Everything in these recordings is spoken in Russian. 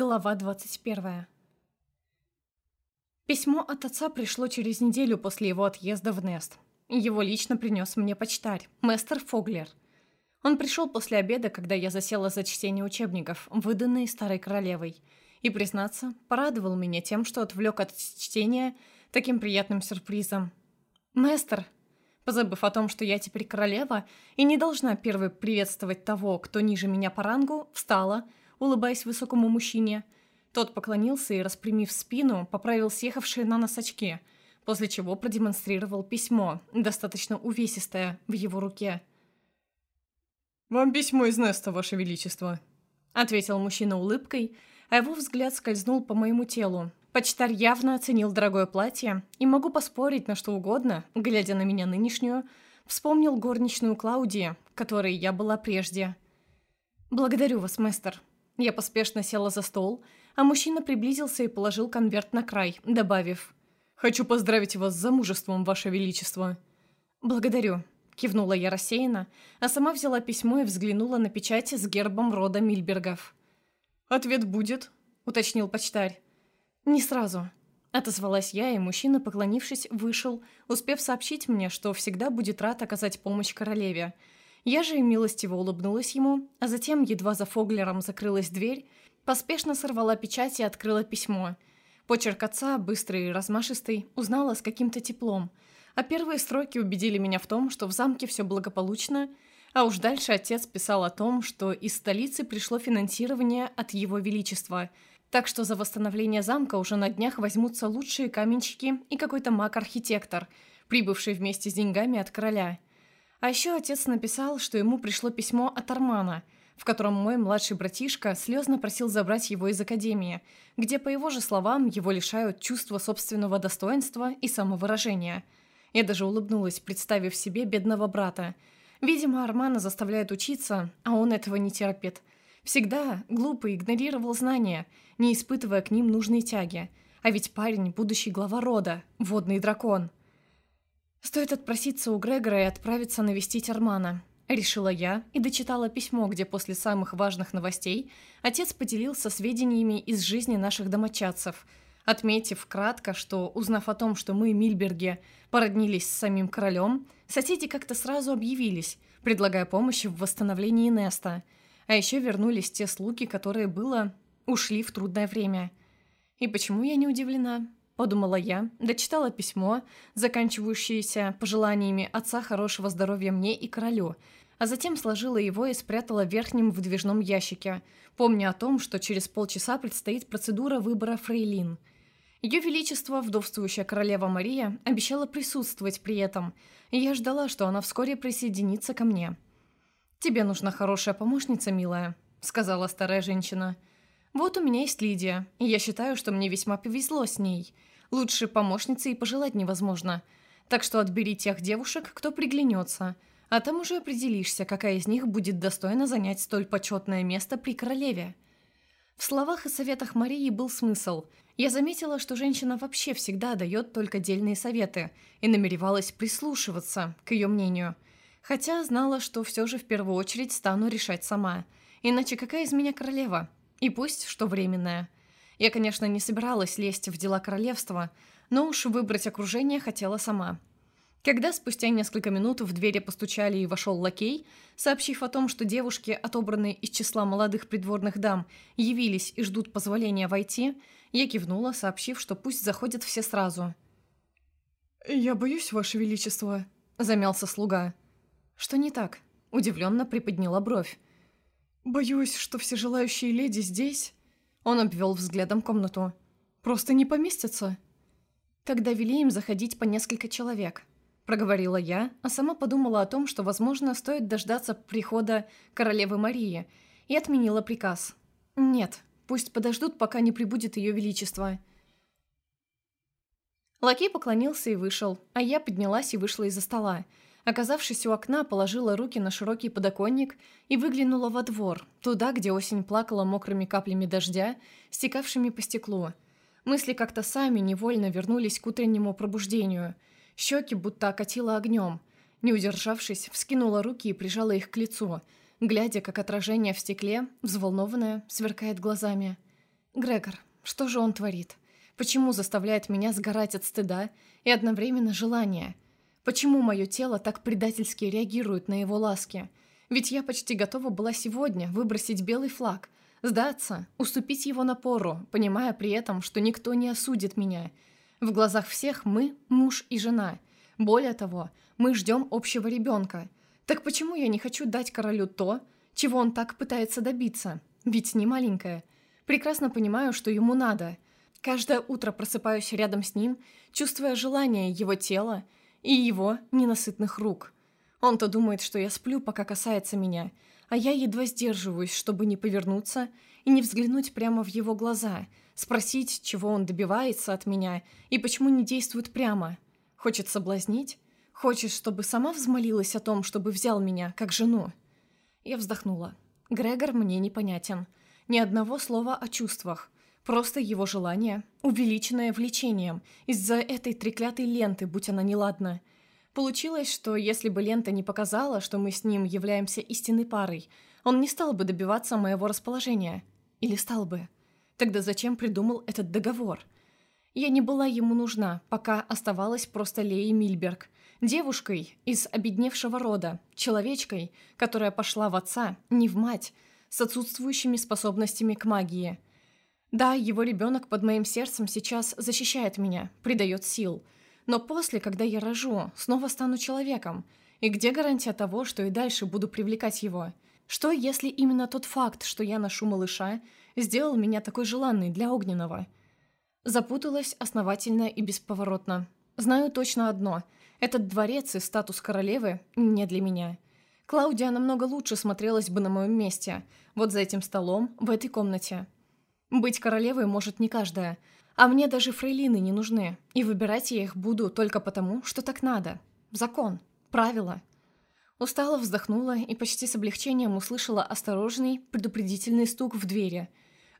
Глава 21. Письмо от отца пришло через неделю после его отъезда в Нест. Его лично принес мне почтарь, мастер Фоглер. Он пришел после обеда, когда я засела за чтение учебников, выданные старой королевой, и, признаться, порадовал меня тем, что отвлек от чтения таким приятным сюрпризом. «Мастер!» Позабыв о том, что я теперь королева и не должна первой приветствовать того, кто ниже меня по рангу, встала – улыбаясь высокому мужчине. Тот поклонился и, распрямив спину, поправил съехавшие на нос очки, после чего продемонстрировал письмо, достаточно увесистое, в его руке. «Вам письмо из Неста, Ваше Величество», — ответил мужчина улыбкой, а его взгляд скользнул по моему телу. Почтарь явно оценил дорогое платье, и могу поспорить на что угодно, глядя на меня нынешнюю, вспомнил горничную Клаудии, которой я была прежде. «Благодарю вас, мастер», я поспешно села за стол, а мужчина приблизился и положил конверт на край, добавив «Хочу поздравить вас с замужеством, Ваше Величество». «Благодарю», — кивнула я рассеянно, а сама взяла письмо и взглянула на печать с гербом рода Мильбергов. «Ответ будет?» — уточнил почтарь. «Не сразу», — отозвалась я, и мужчина, поклонившись, вышел, успев сообщить мне, что всегда будет рад оказать помощь королеве — я же милостиво улыбнулась ему, а затем, едва за Фоглером закрылась дверь, поспешно сорвала печать и открыла письмо. Почерк отца, быстрый и размашистый, узнала с каким-то теплом, а первые строки убедили меня в том, что в замке все благополучно, а уж дальше отец писал о том, что из столицы пришло финансирование от его величества, так что за восстановление замка уже на днях возьмутся лучшие каменщики и какой-то маг-архитектор, прибывший вместе с деньгами от короля – а еще отец написал, что ему пришло письмо от Армана, в котором мой младший братишка слезно просил забрать его из академии, где, по его же словам, его лишают чувства собственного достоинства и самовыражения. Я даже улыбнулась, представив себе бедного брата. Видимо, Армана заставляет учиться, а он этого не терпит. Всегда глупо игнорировал знания, не испытывая к ним нужной тяги. А ведь парень – будущий глава рода, водный дракон – Стоит отпроситься у Грегора и отправиться навестить Армана. Решила я и дочитала письмо, где после самых важных новостей отец поделился сведениями из жизни наших домочадцев, отметив кратко, что, узнав о том, что мы, Мильберги, породнились с самим королем, соседи как-то сразу объявились, предлагая помощь в восстановлении Неста, а еще вернулись те слуги, которые было, ушли в трудное время. И почему я не удивлена? Подумала я, дочитала письмо, заканчивающееся пожеланиями отца хорошего здоровья мне и королю, а затем сложила его и спрятала в верхнем выдвижном ящике, помня о том, что через полчаса предстоит процедура выбора фрейлин. Ее Величество, вдовствующая королева Мария, обещала присутствовать при этом, и я ждала, что она вскоре присоединится ко мне. «Тебе нужна хорошая помощница, милая», — сказала старая женщина. «Вот у меня есть Лидия, и я считаю, что мне весьма повезло с ней». Лучше помощницы и пожелать невозможно. Так что отбери тех девушек, кто приглянется, а там уже определишься, какая из них будет достойна занять столь почетное место при королеве. В словах и советах Марии был смысл. Я заметила, что женщина вообще всегда дает только дельные советы и намеревалась прислушиваться к ее мнению. Хотя знала, что все же в первую очередь стану решать сама. Иначе какая из меня королева? И пусть, что временная – я, конечно, не собиралась лезть в дела королевства, но уж выбрать окружение хотела сама. Когда спустя несколько минут в двери постучали и вошел лакей, сообщив о том, что девушки, отобранные из числа молодых придворных дам, явились и ждут позволения войти, я кивнула, сообщив, что пусть заходят все сразу. «Я боюсь, Ваше Величество», — замялся слуга. «Что не так?» — удивленно приподняла бровь. «Боюсь, что все желающие леди здесь...» Он обвел взглядом комнату. «Просто не поместятся». «Тогда вели им заходить по несколько человек», — проговорила я, а сама подумала о том, что, возможно, стоит дождаться прихода королевы Марии, и отменила приказ. «Нет, пусть подождут, пока не прибудет ее величество». Лакей поклонился и вышел, а я поднялась и вышла из-за стола, Оказавшись у окна, положила руки на широкий подоконник и выглянула во двор, туда, где осень плакала мокрыми каплями дождя, стекавшими по стеклу. Мысли как-то сами невольно вернулись к утреннему пробуждению. Щеки будто окатило огнем. Не удержавшись, вскинула руки и прижала их к лицу, глядя, как отражение в стекле, взволнованное, сверкает глазами. Грегор, что же он творит? Почему заставляет меня сгорать от стыда и одновременно желания? Почему мое тело так предательски реагирует на его ласки? Ведь я почти готова была сегодня выбросить белый флаг, сдаться, уступить его напору, понимая при этом, что никто не осудит меня. В глазах всех мы – муж и жена. Более того, мы ждем общего ребенка. Так почему я не хочу дать королю то, чего он так пытается добиться? Ведь не маленькая. Прекрасно понимаю, что ему надо. Каждое утро просыпаюсь рядом с ним, чувствуя желание его тела и его ненасытных рук. Он-то думает, что я сплю, пока касается меня, а я едва сдерживаюсь, чтобы не повернуться и не взглянуть прямо в его глаза, спросить, чего он добивается от меня и почему не действует прямо. Хочет соблазнить? Хочет, чтобы сама взмолилась о том, чтобы взял меня, как жену? Я вздохнула. Грегор мне непонятен. Ни одного слова о чувствах. Просто его желание, увеличенное влечением, из-за этой треклятой ленты, будь она неладна. Получилось, что если бы лента не показала, что мы с ним являемся истинной парой, он не стал бы добиваться моего расположения. Или стал бы? Тогда зачем придумал этот договор? Я не была ему нужна, пока оставалась просто Леей Мильберг, девушкой из обедневшего рода, человечкой, которая пошла в отца, не в мать, с отсутствующими способностями к магии. Да, его ребенок под моим сердцем сейчас защищает меня, придает сил. Но после, когда я рожу, снова стану человеком. И где гарантия того, что и дальше буду привлекать его? Что, если именно тот факт, что я ношу малыша, сделал меня такой желанной для огненного? Запуталась основательно и бесповоротно. Знаю точно одно. Этот дворец и статус королевы не для меня. Клаудия намного лучше смотрелась бы на моем месте, вот за этим столом, в этой комнате. Быть королевой может не каждая, а мне даже фрейлины не нужны, и выбирать я их буду только потому, что так надо. Закон, правила. Устало вздохнула и почти с облегчением услышала осторожный, предупредительный стук в двери.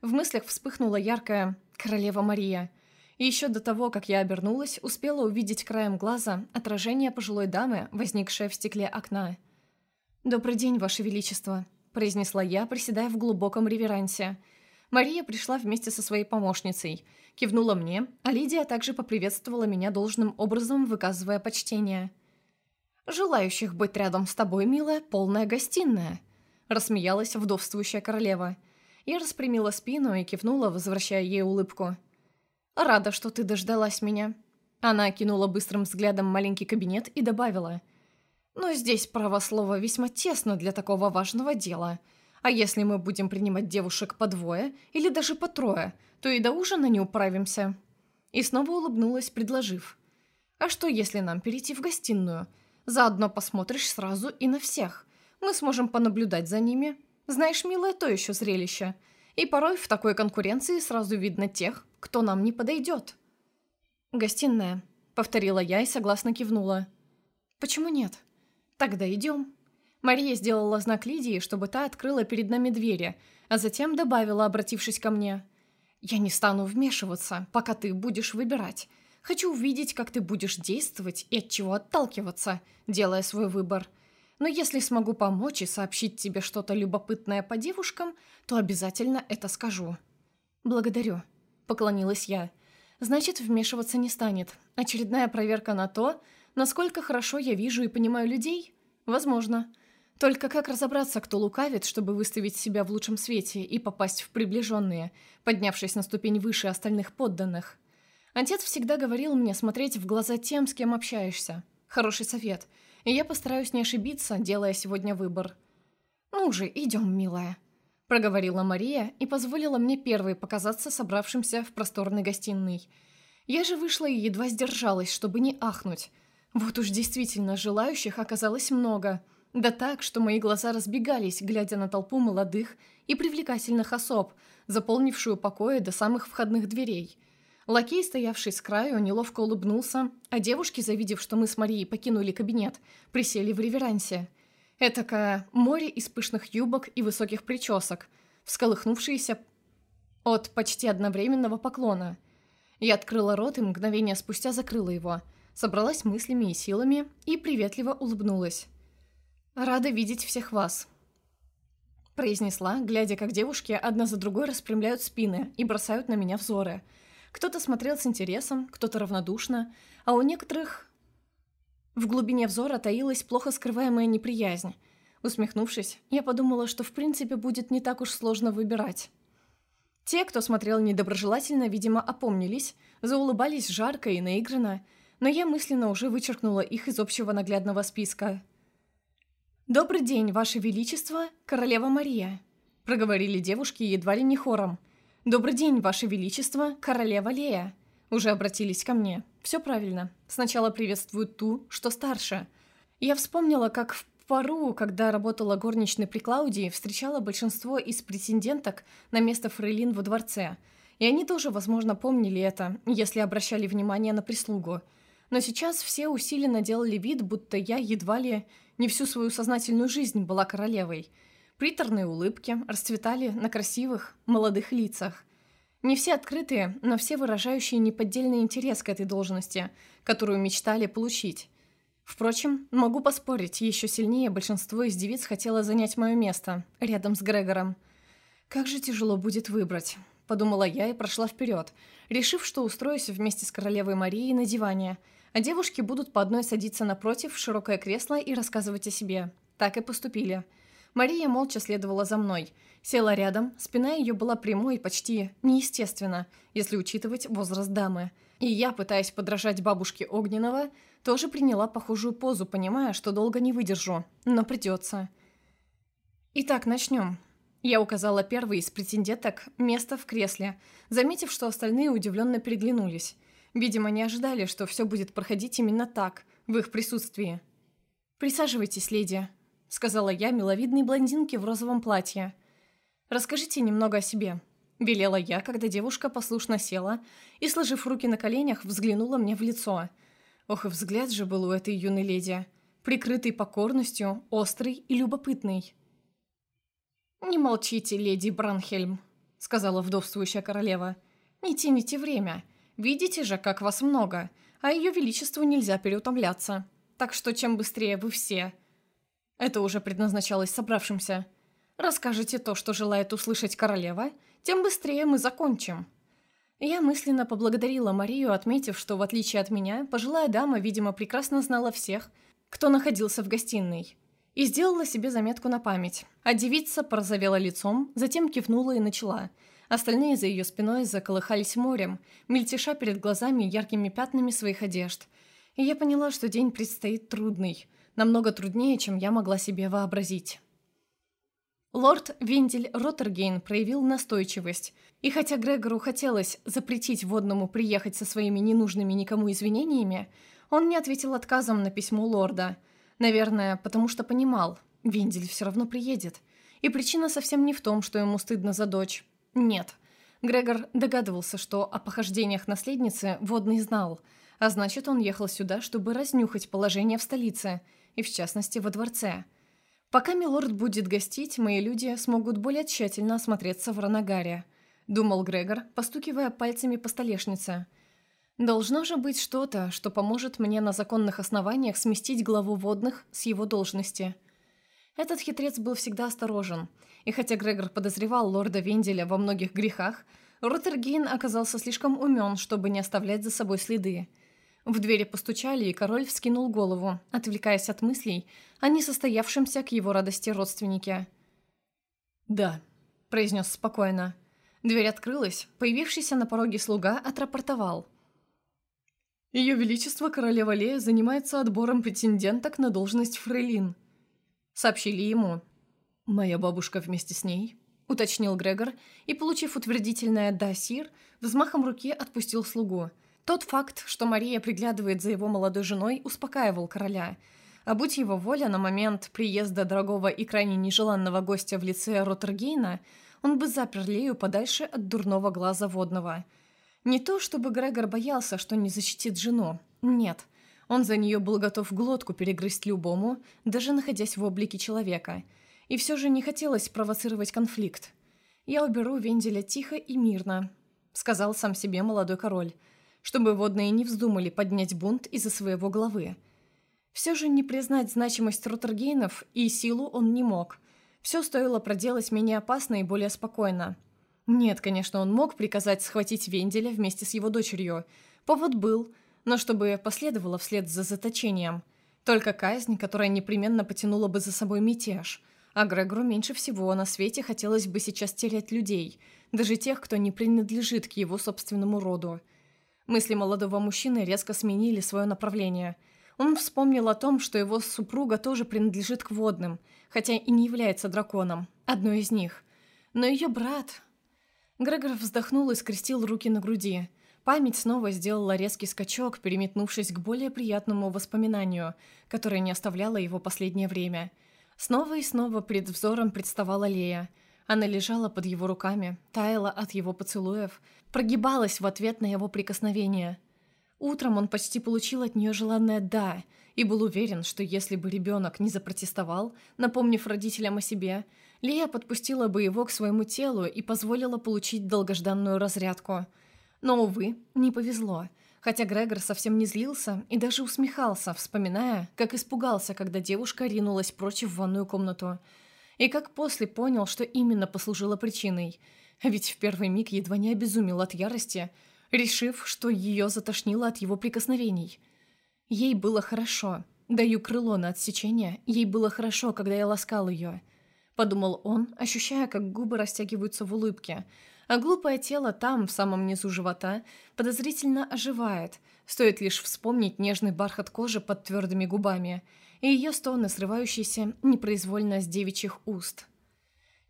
В мыслях вспыхнула яркая «Королева Мария», и еще до того, как я обернулась, успела увидеть краем глаза отражение пожилой дамы, возникшее в стекле окна. «Добрый день, Ваше Величество», – произнесла я, приседая в глубоком реверансе. Мария пришла вместе со своей помощницей, кивнула мне, а Лидия также поприветствовала меня должным образом, выказывая почтение. «Желающих быть рядом с тобой, милая, полная гостиная», – рассмеялась вдовствующая королева. Я распрямила спину и кивнула, возвращая ей улыбку. «Рада, что ты дождалась меня». Она окинула быстрым взглядом маленький кабинет и добавила – но здесь право слова весьма тесно для такого важного дела. А если мы будем принимать девушек по двое или даже по трое, то и до ужина не управимся». И снова улыбнулась, предложив. «А что, если нам перейти в гостиную? Заодно посмотришь сразу и на всех. Мы сможем понаблюдать за ними. Знаешь, милое, то еще зрелище. И порой в такой конкуренции сразу видно тех, кто нам не подойдет». «Гостиная», — повторила я и согласно кивнула. «Почему нет?» «Тогда идем». Мария сделала знак Лидии, чтобы та открыла перед нами двери, а затем добавила, обратившись ко мне. «Я не стану вмешиваться, пока ты будешь выбирать. Хочу увидеть, как ты будешь действовать и от чего отталкиваться, делая свой выбор. Но если смогу помочь и сообщить тебе что-то любопытное по девушкам, то обязательно это скажу». «Благодарю», — поклонилась я. «Значит, вмешиваться не станет. Очередная проверка на то, Насколько хорошо я вижу и понимаю людей? Возможно. Только как разобраться, кто лукавит, чтобы выставить себя в лучшем свете и попасть в приближенные, поднявшись на ступень выше остальных подданных? Отец всегда говорил мне смотреть в глаза тем, с кем общаешься. Хороший совет. И я постараюсь не ошибиться, делая сегодня выбор. «Ну же, идем, милая», — проговорила Мария и позволила мне первой показаться собравшимся в просторной гостиной. Я же вышла и едва сдержалась, чтобы не ахнуть. Вот уж действительно желающих оказалось много. Да так, что мои глаза разбегались, глядя на толпу молодых и привлекательных особ, заполнившую покои до самых входных дверей. Лакей, стоявший с краю, неловко улыбнулся, а девушки, завидев, что мы с Марией покинули кабинет, присели в реверансе. Этакое море из пышных юбок и высоких причесок, всколыхнувшиеся от почти одновременного поклона. Я открыла рот и мгновение спустя закрыла его – собралась мыслями и силами и приветливо улыбнулась. «Рада видеть всех вас». произнесла, глядя, как девушки одна за другой распрямляют спины и бросают на меня взоры. Кто-то смотрел с интересом, кто-то равнодушно, а у некоторых в глубине взора таилась плохо скрываемая неприязнь. Усмехнувшись, я подумала, что в принципе будет не так уж сложно выбирать. Те, кто смотрел недоброжелательно, видимо, опомнились, заулыбались жарко и наигранно, но я мысленно уже вычеркнула их из общего наглядного списка. «Добрый день, Ваше Величество, Королева Мария», — проговорили девушки едва ли не хором. «Добрый день, Ваше Величество, Королева Лея», — уже обратились ко мне. «Все правильно. Сначала приветствуют ту, что старше». Я вспомнила, как в пару, когда работала горничной при Клаудии, встречала большинство из претенденток на место фрейлин во дворце. И они тоже, возможно, помнили это, если обращали внимание на прислугу. Но сейчас все усиленно делали вид, будто я едва ли не всю свою сознательную жизнь была королевой. Приторные улыбки расцветали на красивых, молодых лицах. Не все открытые, но все выражающие неподдельный интерес к этой должности, которую мечтали получить. Впрочем, могу поспорить, еще сильнее большинство из девиц хотело занять мое место, рядом с Грегором. «Как же тяжело будет выбрать», — подумала я и прошла вперед, решив, что устроюсь вместе с королевой Марией на диване, а девушки будут по одной садиться напротив в широкое кресло и рассказывать о себе. Так и поступили. Мария молча следовала за мной. Села рядом, спина ее была прямой, почти неестественно, если учитывать возраст дамы. И я, пытаясь подражать бабушке Огненного, тоже приняла похожую позу, понимая, что долго не выдержу, но придется. Итак, начнем. Я указала первый из претенденток место в кресле, заметив, что остальные удивленно переглянулись. Видимо, не ожидали, что все будет проходить именно так, в их присутствии. «Присаживайтесь, леди», — сказала я миловидной блондинке в розовом платье. «Расскажите немного о себе», — велела я, когда девушка послушно села и, сложив руки на коленях, взглянула мне в лицо — Ох, и взгляд же был у этой юной леди, прикрытый покорностью, острый и любопытный. «Не молчите, леди Бранхельм», — сказала вдовствующая королева. «Не тяните время. Видите же, как вас много, а ее величеству нельзя переутомляться. Так что чем быстрее вы все...» Это уже предназначалось собравшимся. «Расскажите то, что желает услышать королева, тем быстрее мы закончим». Я мысленно поблагодарила Марию, отметив, что, в отличие от меня, пожилая дама, видимо, прекрасно знала всех, кто находился в гостиной. И сделала себе заметку на память. А девица порозовела лицом, затем кивнула и начала. Остальные за ее спиной заколыхались морем, мельтеша перед глазами яркими пятнами своих одежд. И я поняла, что день предстоит трудный. Намного труднее, чем я могла себе вообразить. Лорд Вендель Роттергейн проявил настойчивость, и хотя Грегору хотелось запретить водному приехать со своими ненужными никому извинениями, он не ответил отказом на письмо лорда. Наверное, потому что понимал, Вендель все равно приедет. И причина совсем не в том, что ему стыдно за дочь. Нет. Грегор догадывался, что о похождениях наследницы Водный знал, а значит, он ехал сюда, чтобы разнюхать положение в столице, и в частности во дворце – Пока милорд будет гостить, мои люди смогут более тщательно осмотреться в Ранагаре, думал Грегор, постукивая пальцами по столешнице. Должно же быть что-то, что поможет мне на законных основаниях сместить главу водных с его должности. Этот хитрец был всегда осторожен, и хотя Грегор подозревал лорда Венделя во многих грехах, Роттергейн оказался слишком умен, чтобы не оставлять за собой следы – в двери постучали, и король вскинул голову, отвлекаясь от мыслей о несостоявшемся к его радости родственнике. «Да», — произнес спокойно. Дверь открылась, появившийся на пороге слуга отрапортовал. «Ее Величество Королева Лея занимается отбором претенденток на должность фрейлин», — сообщили ему. «Моя бабушка вместе с ней», — уточнил Грегор, и, получив утвердительное «да, сир», взмахом руки отпустил слугу — тот факт, что Мария приглядывает за его молодой женой, успокаивал короля. А будь его воля, на момент приезда дорогого и крайне нежеланного гостя в лице Роттергейна, он бы запер Лею подальше от дурного глаза водного. Не то, чтобы Грегор боялся, что не защитит жену. Нет. Он за нее был готов глотку перегрызть любому, даже находясь в облике человека. И все же не хотелось провоцировать конфликт. «Я уберу Венделя тихо и мирно», — сказал сам себе молодой король чтобы водные не вздумали поднять бунт из-за своего главы. Все же не признать значимость Роттергейнов и силу он не мог. Все стоило проделать менее опасно и более спокойно. Нет, конечно, он мог приказать схватить Венделя вместе с его дочерью. Повод был, но чтобы последовало вслед за заточением. Только казнь, которая непременно потянула бы за собой мятеж. А Грегору меньше всего на свете хотелось бы сейчас терять людей, даже тех, кто не принадлежит к его собственному роду. Мысли молодого мужчины резко сменили свое направление. Он вспомнил о том, что его супруга тоже принадлежит к водным, хотя и не является драконом, одной из них. Но ее брат... Грегор вздохнул и скрестил руки на груди. Память снова сделала резкий скачок, переметнувшись к более приятному воспоминанию, которое не оставляло его последнее время. Снова и снова перед взором представала Лея. Она лежала под его руками, таяла от его поцелуев, прогибалась в ответ на его прикосновение. Утром он почти получил от нее желанное «да», и был уверен, что если бы ребенок не запротестовал, напомнив родителям о себе, Лия подпустила бы его к своему телу и позволила получить долгожданную разрядку. Но, увы, не повезло, хотя Грегор совсем не злился и даже усмехался, вспоминая, как испугался, когда девушка ринулась прочь в ванную комнату. И как после понял, что именно послужило причиной. Ведь в первый миг едва не обезумел от ярости, решив, что ее затошнило от его прикосновений. Ей было хорошо. Даю крыло на отсечение, ей было хорошо, когда я ласкал ее. — подумал он, ощущая, как губы растягиваются в улыбке, а глупое тело там, в самом низу живота, подозрительно оживает, стоит лишь вспомнить нежный бархат кожи под твердыми губами и ее стоны, срывающиеся непроизвольно с девичьих уст.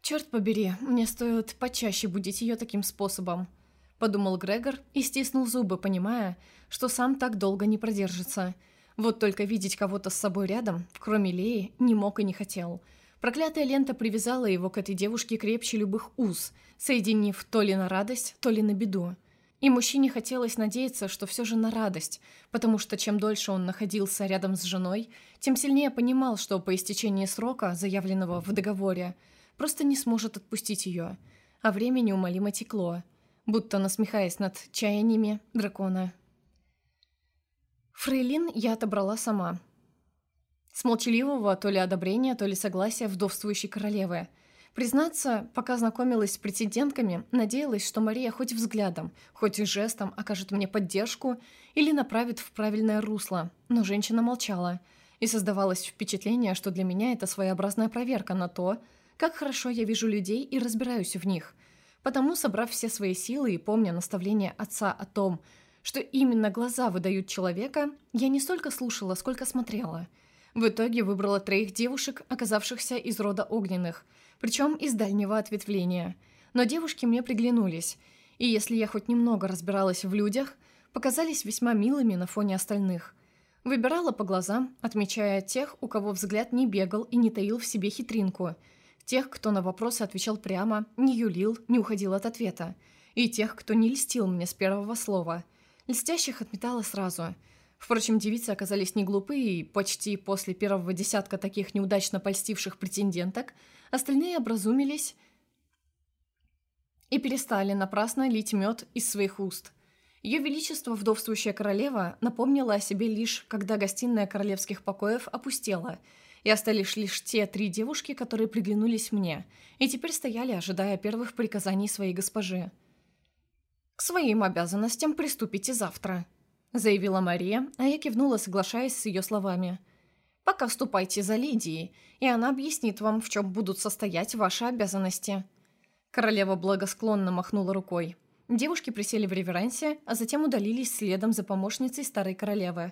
«Черт побери, мне стоит почаще будить ее таким способом», — подумал Грегор и стиснул зубы, понимая, что сам так долго не продержится. Вот только видеть кого-то с собой рядом, кроме Леи, не мог и не хотел — Проклятая лента привязала его к этой девушке крепче любых уз, соединив то ли на радость, то ли на беду. И мужчине хотелось надеяться, что все же на радость, потому что чем дольше он находился рядом с женой, тем сильнее понимал, что по истечении срока, заявленного в договоре, просто не сможет отпустить ее, а время неумолимо текло, будто насмехаясь над чаяниями дракона. Фрейлин я отобрала сама – с молчаливого то ли одобрения, то ли согласия вдовствующей королевы. Признаться, пока знакомилась с претендентками, надеялась, что Мария хоть взглядом, хоть и жестом окажет мне поддержку или направит в правильное русло, но женщина молчала, и создавалось впечатление, что для меня это своеобразная проверка на то, как хорошо я вижу людей и разбираюсь в них. Потому, собрав все свои силы и помня наставление отца о том, что именно глаза выдают человека, я не столько слушала, сколько смотрела – в итоге выбрала троих девушек, оказавшихся из рода огненных, причем из дальнего ответвления. Но девушки мне приглянулись, и если я хоть немного разбиралась в людях, показались весьма милыми на фоне остальных. Выбирала по глазам, отмечая тех, у кого взгляд не бегал и не таил в себе хитринку, тех, кто на вопросы отвечал прямо, не юлил, не уходил от ответа, и тех, кто не льстил мне с первого слова. Льстящих отметала сразу – Впрочем, девицы оказались не глупые, и почти после первого десятка таких неудачно польстивших претенденток остальные образумились и перестали напрасно лить мед из своих уст. Ее Величество, вдовствующая королева, напомнила о себе лишь, когда гостиная королевских покоев опустела, и остались лишь те три девушки, которые приглянулись мне, и теперь стояли, ожидая первых приказаний своей госпожи. «К своим обязанностям приступите завтра», — заявила Мария, а я кивнула, соглашаясь с ее словами. «Пока ступайте за Лидией, и она объяснит вам, в чем будут состоять ваши обязанности». Королева благосклонно махнула рукой. Девушки присели в реверансе, а затем удалились следом за помощницей старой королевы.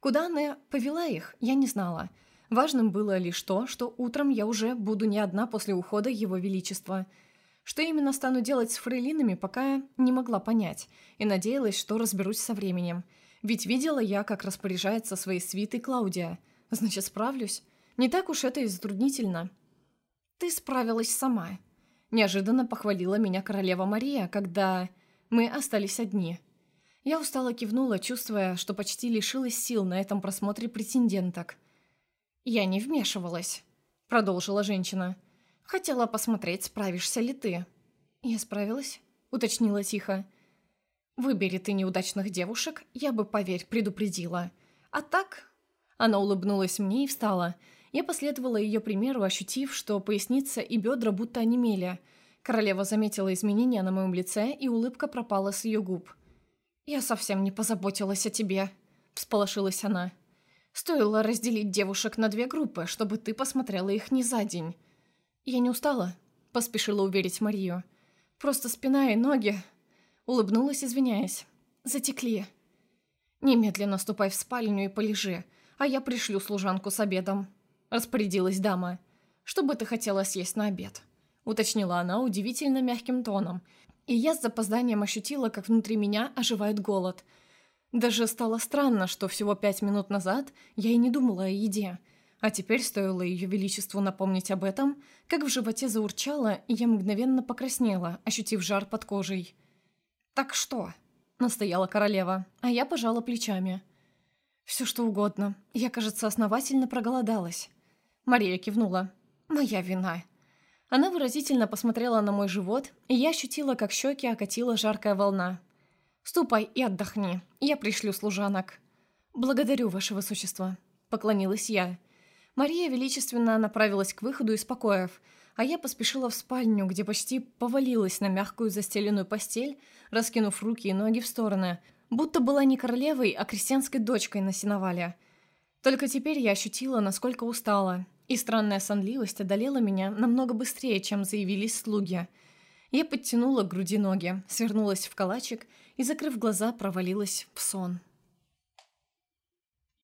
Куда она повела их, я не знала. Важным было лишь то, что утром я уже буду не одна после ухода его величества — что именно стану делать с фрейлинами, пока не могла понять, и надеялась, что разберусь со временем. Ведь видела я, как распоряжается своей свитой Клаудия. Значит, справлюсь. Не так уж это и затруднительно. «Ты справилась сама», — неожиданно похвалила меня королева Мария, когда мы остались одни. Я устало кивнула, чувствуя, что почти лишилась сил на этом просмотре претенденток. «Я не вмешивалась», — продолжила женщина. Хотела посмотреть, справишься ли ты». «Я справилась», — уточнила тихо. «Выбери ты неудачных девушек, я бы, поверь, предупредила. А так...» Она улыбнулась мне и встала. Я последовала ее примеру, ощутив, что поясница и бедра будто онемели. Королева заметила изменения на моем лице, и улыбка пропала с ее губ. «Я совсем не позаботилась о тебе», — всполошилась она. «Стоило разделить девушек на две группы, чтобы ты посмотрела их не за день». «Я не устала», — поспешила уверить Марию. «Просто спина и ноги...» Улыбнулась, извиняясь. «Затекли». «Немедленно ступай в спальню и полежи, а я пришлю служанку с обедом», — распорядилась дама. «Что бы ты хотела съесть на обед?» — уточнила она удивительно мягким тоном, и я с запозданием ощутила, как внутри меня оживает голод. Даже стало странно, что всего пять минут назад я и не думала о еде, а теперь стоило ее величеству напомнить об этом, как в животе заурчало, и я мгновенно покраснела, ощутив жар под кожей. «Так что?» — настояла королева, а я пожала плечами. «Все что угодно. Я, кажется, основательно проголодалась». Мария кивнула. «Моя вина». Она выразительно посмотрела на мой живот, и я ощутила, как щеки окатила жаркая волна. «Ступай и отдохни, я пришлю служанок». «Благодарю, ваше высочество», — поклонилась я. Мария величественно направилась к выходу из покоев, а я поспешила в спальню, где почти повалилась на мягкую застеленную постель, раскинув руки и ноги в стороны, будто была не королевой, а крестьянской дочкой на сеновале. Только теперь я ощутила, насколько устала, и странная сонливость одолела меня намного быстрее, чем заявились слуги. Я подтянула к груди ноги, свернулась в калачик и, закрыв глаза, провалилась в сон.